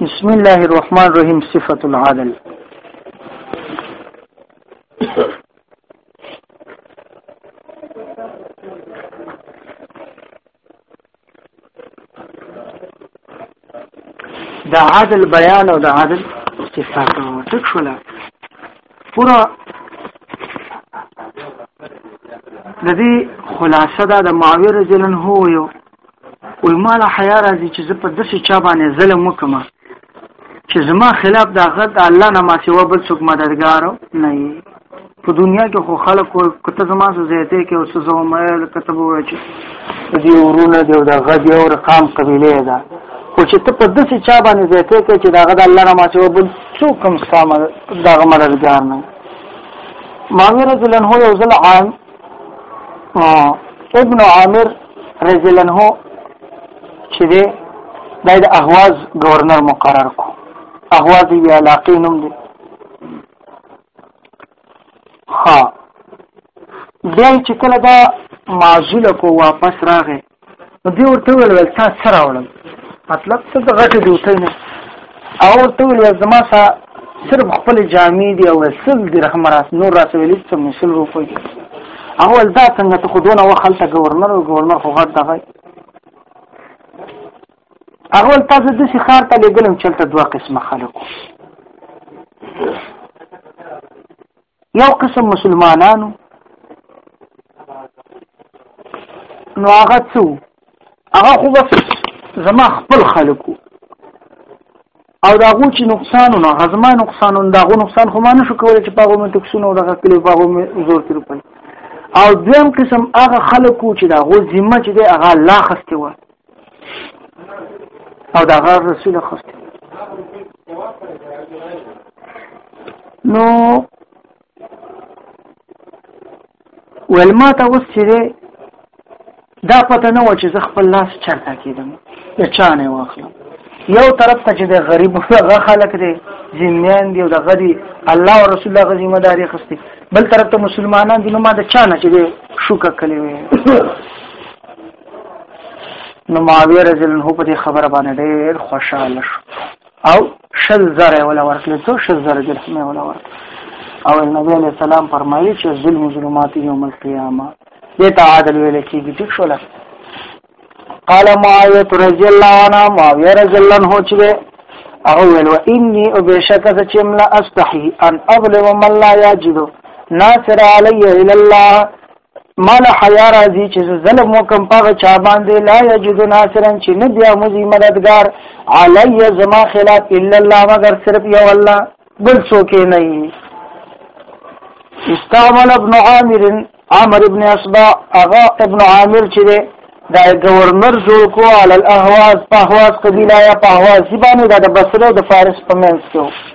بسم الله الرحمن الرحیم صفت العدل د عادل بیان او د عادل صفات ټک شولا پورا د دې خلاصه دا د معاویه رضی الله عنه یو وای مال حیا راځي چې زه په داسې چا باندې ظلم وکم چې زما خلاف دا غد الله نه ما سیوا بل څوک مددگار نه وي په دنیا کې خو خلک کته زما سره زیاته کې او څه زو مې کتب وای چې دې ورونه دې دا غد یو رقم قبيله ده خو چې ته په داسې چا باندې زیاته کې چې دا غد الله نه ما سیوا بل څوک کوم سامه دغه مددګار نه ماوی رضی الله عنه یو ځل عام ابن عامر رضی الله عنه چې دی دا د اهواز گورنر مقرر کو اهواز یې علاقې نوم دی ها بیا چې کله دا معزول کو واپس راغی نو دی ورته ویل ول تا څه راوړل مطلب څه د غټې ډیوټۍ نه او ورته ویل زما سره صرف خپل جامې دی او سل دی رحم راس نور راس ویل څه مثل روپي اول دا څنګه ته خودونه وخلته گورنر او گورنر خو غټ دغه اول تاسو د شخار ته لګلم چلته دوه قسمه خلکو یو قسم مسلمانانو نو هغه څو هغه خو بس زما خپل خلکو او دا غو چې نقصان نه غزما نقصان دا غو نقصان خو ما نه شو کولای چې پاغو مې تکسونه او دغه کلی پاغو مې زور تر پل او دویم قسم هغه خلکو چې دا غو ذمہ چې دی هغه لا خسته و او دا غار رسول خست نو ول ما ته اوس چې دا پته نه و چې زه خپل لاس چرته کېدم یا چا نه واخلم یو طرف ته چې د غریب هغه خلک دی ذمیان دی او د غری الله او رسول الله غزي مداري خستي بل طرف ته مسلمانان دي نو ما د چا نه چې شوکه کړی وي نو معاویه رضی الله عنه په دې خبره باندې ډېر خوشاله شو او شل زره ولا ورکړل څو شل زره درهم ولا ورکړل او نبی علیہ السلام فرمایلی چې ظلم ظلمات یوم القیامه دې تعادل ویل کېږي ټیک شو لکه قال معاویه رضی الله عنه معاویه رضی الله عنه چې او ویل و انی او بشک ز چې ملا استحی ان اظلم من لا یجد ناصر علی الا الله مال حیا راځي چې ظلم وکم پاغه چا باندې لا یجد ناصرا چې نه بیا مزي مددگار علی زما خلاف الا الله مگر صرف یو الله بل څوک نه وي استعمل ابن عامر عامر ابن اصبع اغا ابن عامر چې ده دا گورنر جوړ کو علی الاهواز په اهواز قبیله یا په اهواز باندې دا د بصره د فارس په منځ کې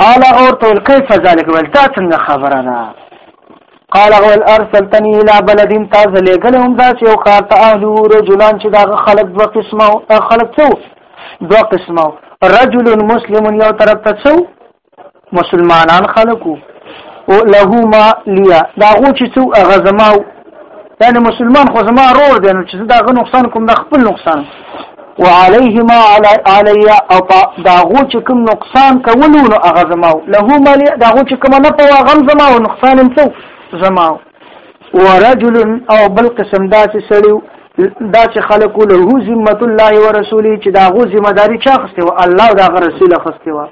قال اورته ول كيف ذلك ول تا څنګه خبره ده قال ول ارسلتني الى بلد تازه لګل هم دا چې یو کار ته اهلو رجلان چې دا خلق دوه قسمه خلق څو دوه قسمه رجل مسلم یو طرف ته څو مسلمانان خلقو او له ما لیا دا غو چې څو غزماو یعنی مسلمان خو زما رور دی نو چې دا غو نقصان کوم دا خپل نقصان وعليهما علي علي او دا غو چې کوم نقصان کولو نو هغه زما له مال دا غو چې کوم نه په غم زما او نقصان هم څو زما ورجل او بل قسم داسې سړیو دا چې خلکو له ذمت الله ورسوله چې دا غو ذمہ داری چا خسته او الله او دا رسول خسته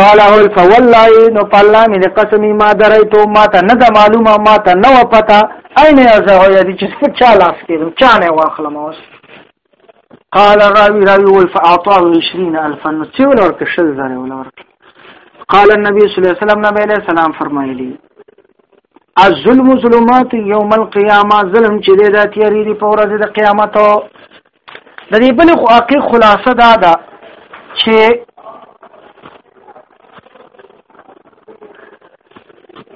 قاله فوالله نو پالله مې د قسمی ما درایتو ما ته نه د معلومه ما ته نه و پتا اين ازه یا دي چې څه چا لاس کېدم چا نه واخلم اوس قال راوي راوي ول فاعطاه 20000 نو چې ولور کې شل زره ولور قال النبي صلی الله علیه وسلم نبی علیہ السلام فرمایلی الظلم ظلمات یوم القیامه ظلم چې د تیری دی په ورځ د قیامت د دې بل خو اقي خلاصه دا ده چې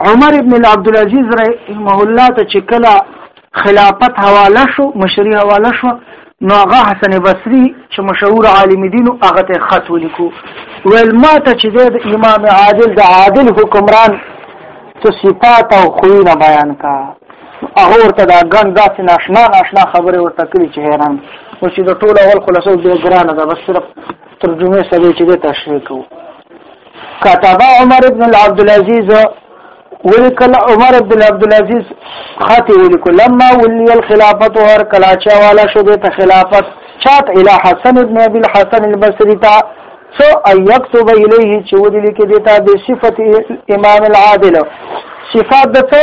عمر ابن عبد العزيز رحمه الله ته چې کله خلافت حواله شو مشری حواله شو نو هغه حسن بصري چې مشهور عالم دین او هغه ته خط ولیکو ویل ما ته چې د امام عادل د عادل حکمران څه صفات او خوونه بیان کا هغه ورته دا ګڼ داسې ناشنا ناشنا خبرې ورته کړي چې حیران اوس چې د ټولو اول خلاصو بیا ګرانه ده بس صرف ترجمه سره چې دې تشریح کوو كتب عمر بن عبد العزيز ولکل عمر بن عبد العزيز خط ولکل لما ولي الخلافه هر کلا چا والا شو د خلافت چات الى حسن بن ابي الحسن البصري تا سو ايكتب اليه چې ودي لیکي دتا د صفت امام العادل صفات دته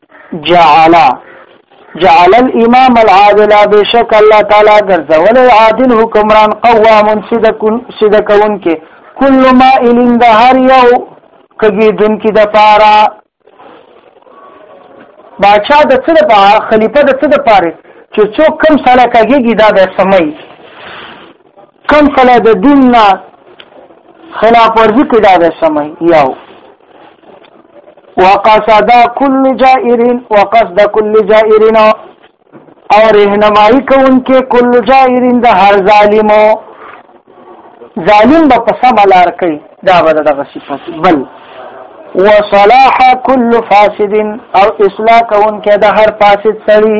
جعل جعل الامام العادل بشک الله تعالی ګرځول عادل حکمران قوام صدقون صدقون کې کل ما الین د هر یو کګیدون کې د پارا باچا د څه د پاره خلیفہ د څه د پاره چې څوک کم سره کګیږي دا د سمي کم خلا د دین نه خلاف ورزی کې دا به سمای یو وقصد كل جائر وقصد كل جائر او رهنمایي کوونکې کل جائر د هر ظالمو ظالم به په سم لار کوي دا به دغه صفات بل وصلاح كل فاسد او اصلاح کوونکې د هر فاسد سړي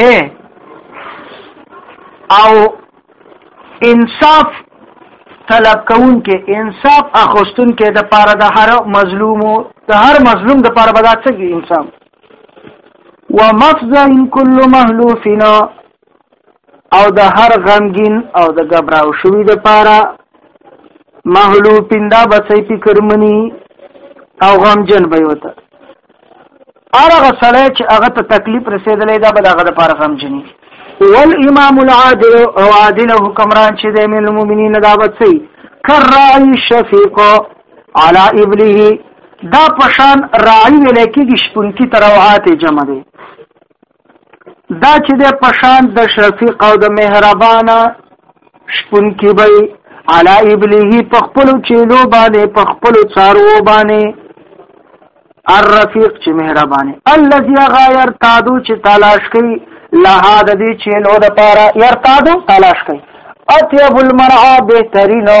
اے او انصاف طلب کون کې انصاف اخستون کې د پاره د هر مظلومو د هر مظلوم د پاره بدات څه انصاف ومفزع كل مهلوفنا او د هر غمګین او د غبراو شوی د پاره محلو پیندا بچی فکرمنی او غمجن به وته ارغه سړی چې هغه ته تکلیف رسیدلې دا به دغه د پاره غمجنی والامام العادل او عادل حکمران چې د من المؤمنین دا بچی کرای شفیق علی ابله دا پشان راعی ولیکي شپونکی تروعات جمع دی دا چې د پشان د شفیق او د مهربانه شپون کې به علا ابله په خپل چیلو باندې په خپل څارو باندې الرفیق چې مهربانه الذي غیر تادو چې تلاش کوي لها د دې چیلو د پاره ير تادو تلاش کوي اطيب المرعى بهترینو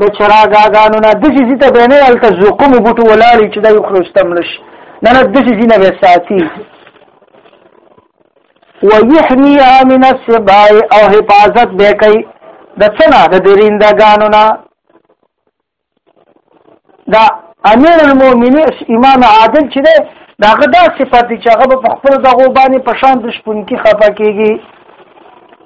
د چراګاګانو نه د شي ته به نه الته زقوم بوټو ولاړی چې دای خرستم نش نه نه د شي نه به ساتي ويحميها من السباع او حفاظت به کوي د څنا د دریندګانو نه دا امیر المؤمنین امام عادل چې ده دا غدا صفات چې هغه په خپل دغه باندې پشان د شپونکی خفه کیږي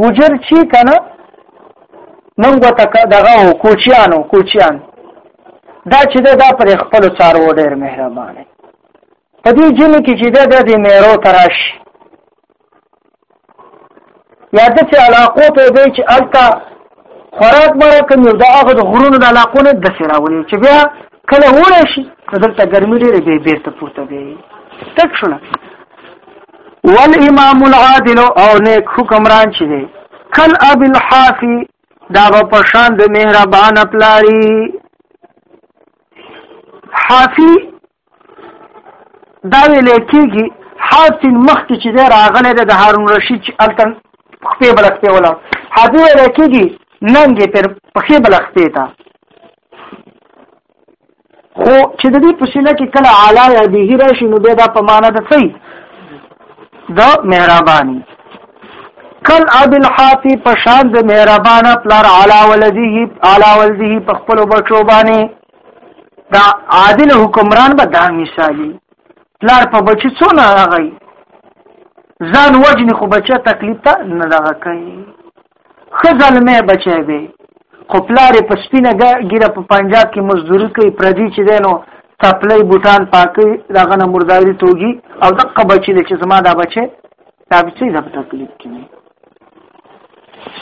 ګوجر چی کنه مونږ ته دغه کوچیانو کوچیان دا چې دا پر خپل څارو ډېر مهربان دی په دې جنې کې چې دا د میرو تراش یا د څه علاقو ته دی چې الکا خوراک مره کوم دا هغه د غرونو د علاقو نه د سراولې چې بیا کله وړه شي دلته ګرمي ډېرې به بیرته پورته دی تک شونه والامام العادل او نیک حکمران چې دی کل اب الحافي دا په شان د مهربان پلاری حافي دا ویل کېږي حافي مخکې چې دی راغلی د هارون رشید چې هلته خپې بلخپې ولاړ حافي ویل کېږي ننګې پر پخې بلخپې ته خو چې د دې په سله کې کله اعلی یا به راشي نو بیا دا په معنا د څه د مهرباني کل اب الحافي په شان د مهربان پلار اعلی ولذه اعلی ولذه په خپل بچو باندې دا عادل حکمران به دا مثالی پلار په بچی څونه راغی ځان وجنی خو بچا تکلیف ته نه دغه کوي ښه زلمی بچی وی خو پلار یې په سپینه ګیره په پنجاب کې مزدوري کوي پردي چې دی نو څپلۍ بوټان پاکوي د هغه نه مرداري توږي او دقه بچی دی چې زما دا بچی دا به څه په تکلیف کې نه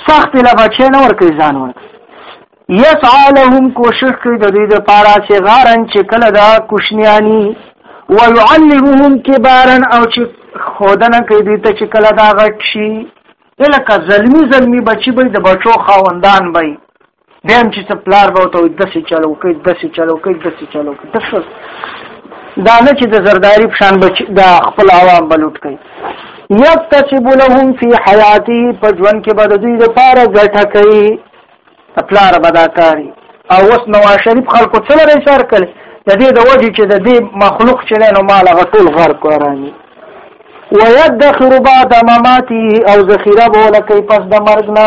سخت له بچی نه ورکوي ځان ورکوي یسعا لهم کوشش کوي د دوی دپاره چې غارن چې کله دا کوشنیاني ويعلمهم کبارا او چې خودنه کوي دوی ته چې کله دا غټ شي الکه زلمی زلمی بچی به د بچو خاوندان به بیا هم چې څه پلار به ورته وایي داسې چلو کوي داسې چلو کوي داسې چلو کوي ته ښه دا نه چې د زرداري په شان به د خپل عوام به لوټ کوي یکتسب لهم فی حیاته په ژوند کې به د دوی دپاره ګټه کوي پلار بداکاری او اوس نواز شریف خلکو څه لري سر کړي د دې د وجې چې د دې مخلوق چې نو مال غټول غر کورانی ويدخر بعد مماته او ذخیره بوله کوي پس د مرګ نه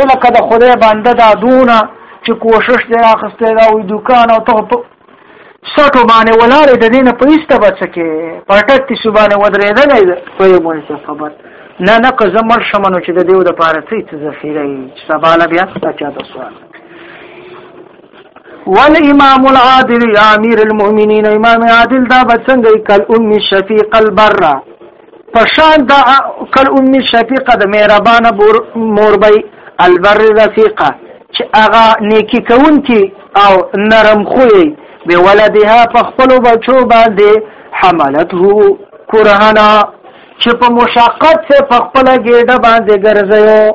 الکه د خدای باندې دا دونه چې کوشش دی اخسته دا وي دکان او ته سټو باندې ولاړې د دینه په ایسته بچ کې پټک کې شو باندې ودرېدل په یو مونږ خبر نه نه که زمړ شمنو چې د دیو د پاره څه څه ذخیره یې سباله بیا تاچا د سوال والامام العادل امیر المؤمنین امام عادل دا بچنګ کل ام شفیق البرہ پشان دا کل ام شفیقه د مهربانه موربی البر رفیقه چې هغه نیکی کوونکی او نرم خوی به ولدها په خپل بچو باندې حملته کرهنا چې په مشقت سره په خپل ګډه باندې ګرځیو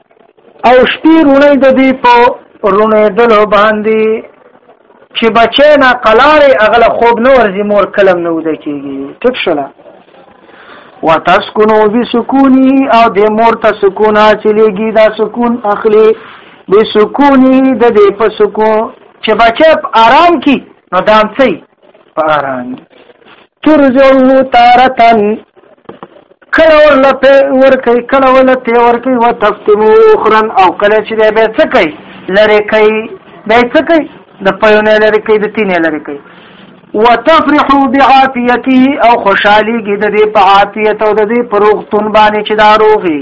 او شپې رونی د دې په رونی دلو باندې چې بچی نه قلارې اغله خوب نه ورځي مور کلم نه وده کېږي ټک شله وتسکنو بی سکونی او د مور ته سکون حاصلېږي دا سکون اخلي بی سکونی د دې په سکون چې بچی آرام کی نو دا هم څه په اران ترجعه تارتن کله ورله پې ورکوي کله ورله پې ورکوي و تفتمو اخرن او کله چې دی بیا څه کوي لرې کوي بیا څه کوي د پیونه لرې کوي د تینې لرې کوي وتفرحو بعافیته او خوشحالیږي د دې په عافیت او د دې په روغتون باندې چې دا روغي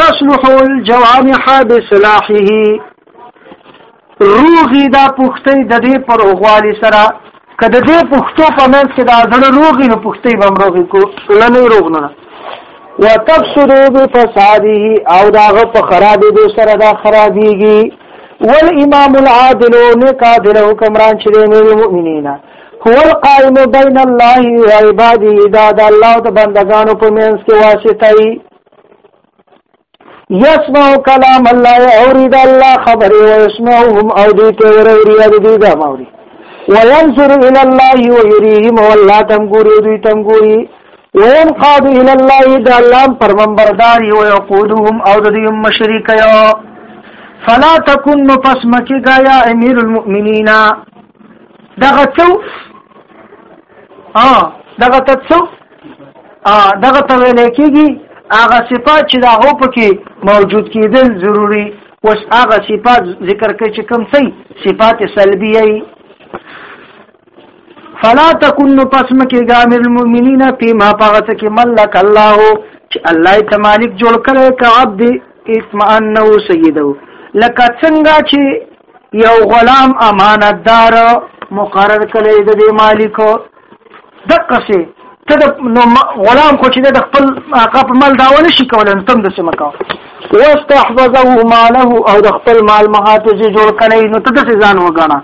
تصلح الجوانح بصلاحه روغي دا پختې د دې پر غوالي سره کله دې پختو په منځ کې دا زړه روغي نو پختې به روغي کو نه نه روغ نه وتفسد بفساده او داغه په خراب دي سره دا خرابيږي والامام العادل نقادل حکمران چې نه مؤمنینا هو القائم بین الله و عباده دا د الله او د بندگانو په منځ کې واسطه یسمع کلام الله اورید الله خبر او اسمعهم او دې ته وروري دې دا موري وينظر الى الله ويريهم والله تم ګوري دوی تم ګوري وينقاد الى الله دا الله پرمنبردار او يقودهم او دې مشرک یو فلا تكن پس مکی گایا امیر المؤمنین دغه څو اه دغه څو دغه ته ویل کېږي هغه صفات چې د هغو پکې موجود کېدل ضروري اوس هغه صفات ذکر کوي چې کوم څه صفات سلبیه فلا تكن پسم کې ګامر المؤمنین فيما پغت کې ملک الله چې الله ته مالک جوړ کړي کا عبد اطمئنه سیدو لکه څنګه چې یو غلام امانتدار مقرر کړی د دې مالک دقه سي ته د نو غلام خو چې د خپل هغه په مال داو نه شي کولای نو تم د څه مکو واستحفظه ماله او د خپل مال محافظ جوړ کړي نو ته د ځان وګاڼه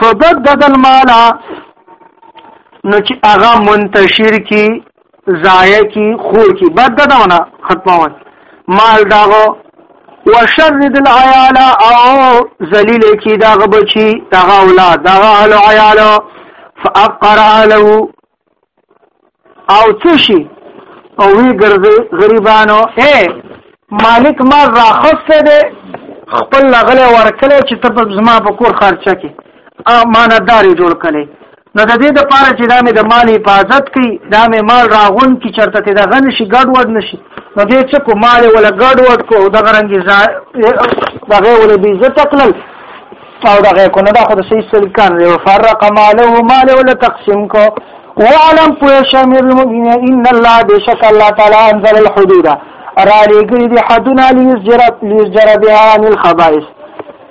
فبدد المال نو چې هغه منتشر کی ضایع کی خور کی بد ده دونه ختمول مال داغو وشرد العیال او ذلیل کی داغه بچی داغه اولاد داغه اهل عیال فاقر اهله او تشی او وی ګرځي غریبانو اے مالک ما راخصه ده خپل لغله ورکله چې ته زما په کور خرچه کې امانتداري جوړ کړي نو د دې د پاره چې دا مې د مال حفاظت کوي دا مې مال راغون کی چرته ته د غن شي ګډ وډ نشي نو دې چې کو مال ولا ګډ وډ کو د غرنګي دغه ولې بي عزت تقلل او دغه کو نه دا خو د سې سلکان دی فرق ماله مال ولا تقسیم کو وعلم پوشم المؤمنین ان الله بشک الله تعالی انزل الحدود را لګری دي حدنا لیزجر لیزجر بها عن الخبائث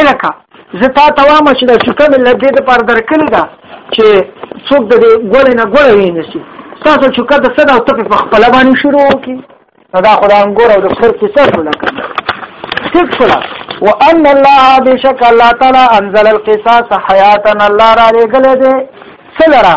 الکه زه تا ته وایم چې دا سکه مې لدې د پر درکلې ده چې څوک د دې ګولې نه ګولې وینسي تاسو چې کده صدا او ته په خپل باندې شروع کی دا خدای انګور او د خپل کیسه شروع کړه ټیک شو وان الله بشک الله تعالی انزل القصاص حیاتنا الله را لګل دې سلرا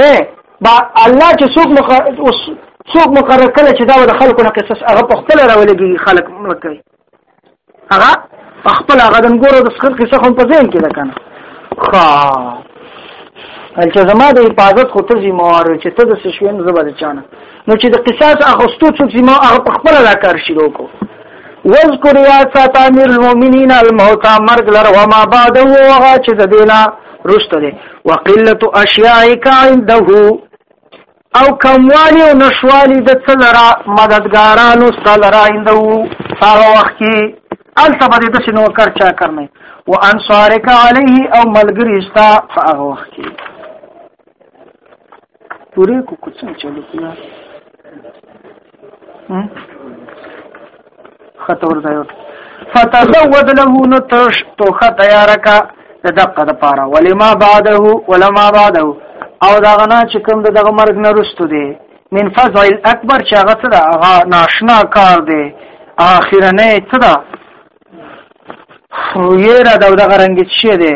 اے با الله چې څوک مخ اوس څوک مقرر کړي چې دا د خلکو نه قصص هغه په خپل راولېږي خلک مکوي هغه په خپل هغه د ګورو د څخر قصه هم په ذهن کې ده کنه خا چې زما د حفاظت خو ته ذمہ وار چې ته د سشوین زبر چانه نو چې د قصاص اخستو څوک چې ما هغه په خپل دا کار شروع کو وذکر یا سات امیر المؤمنین الموت مرګ لر و ما بعد هو هغه چې د دینا رشته ده وقلت اشیاءک عنده او کموالی او نشوالی د څلرا مددګارانو څلرا عنده هغه وخت کې الته به د شنو کار چا کرنه و انصارک علیه او ملګری استا هغه وخت کې پوره کو کو څنګه چلو کړه خطه ور ځای فتزود له نو ترش توخه تیار کا د دقه د پاره ولما بعده ولما بعده او دا غنا چې کوم د دغه مرګ نه رستو دی من فزع الاکبر چې هغه څه ده هغه ناشنا کار دی اخیرنه څه ده خو یې را دا دغه رنګ چې دی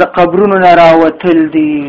د قبرونو نه راوتل دي